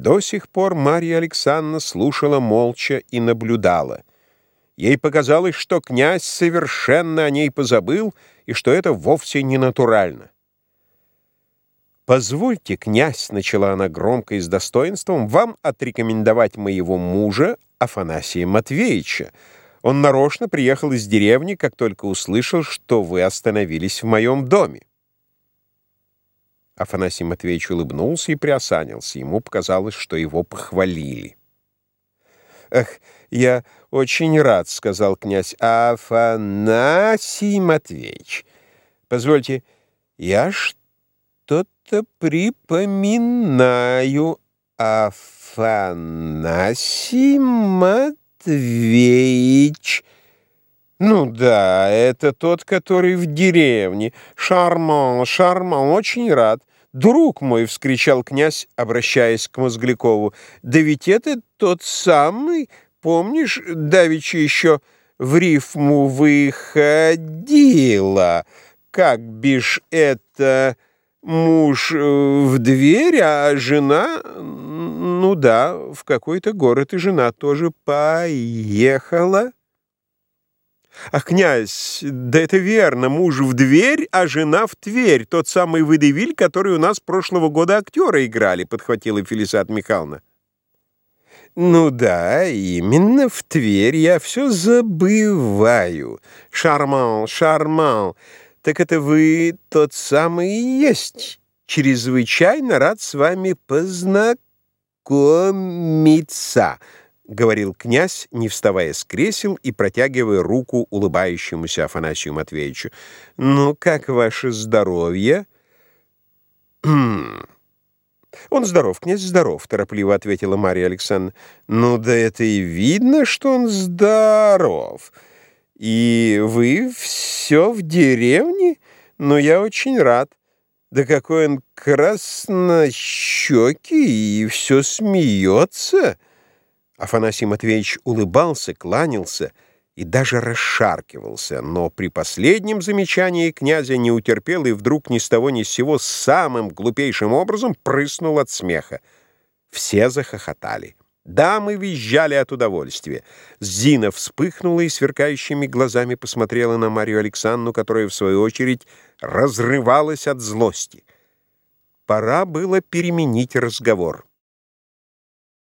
До сих пор Марья Александровна слушала молча и наблюдала. Ей показалось, что князь совершенно о ней позабыл и что это вовсе не натурально. «Позвольте, князь», — начала она громко и с достоинством, «вам отрекомендовать моего мужа Афанасия Матвеевича. Он нарочно приехал из деревни, как только услышал, что вы остановились в моем доме». Афанасий Матвеевич улыбнулся и приосанился. Ему показалось, что его похвалили. «Эх, я очень рад», — сказал князь Афанасий Матвеевич. «Позвольте, я что-то припоминаю. Афанасий Матвеевич...» «Ну да, это тот, который в деревне. Шарман, Шарман, очень рад. «Друг мой!» — вскричал князь, обращаясь к Мозглякову. «Да ведь это тот самый, помнишь, давеча еще в рифму выходила. Как бишь это муж в дверь, а жена... Ну да, в какой-то город и жена тоже поехала». «Ах, князь, да это верно, муж в дверь, а жена в Тверь, тот самый выдавиль, который у нас прошлого года актера играли», — подхватила Фелисат Михайловна. «Ну да, именно в Тверь я все забываю. Шарман, Шарман, так это вы тот самый и есть. Чрезвычайно рад с вами познакомиться». — говорил князь, не вставая с кресел и протягивая руку улыбающемуся Афанасию Матвеевичу. «Ну, как ваше здоровье?» «Он здоров, князь здоров», — торопливо ответила Марья Александровна. «Ну да это и видно, что он здоров. И вы все в деревне? Но я очень рад. Да какой он краснощекий и все смеется!» Афанасий Матвеевич улыбался, кланялся и даже расшаркивался, но при последнем замечании князя не утерпел и вдруг ни с того ни с сего самым глупейшим образом прыснул от смеха. Все захохотали. Дамы визжали от удовольствия. Зина вспыхнула и сверкающими глазами посмотрела на Марию Александровну, которая, в свою очередь, разрывалась от злости. Пора было переменить разговор.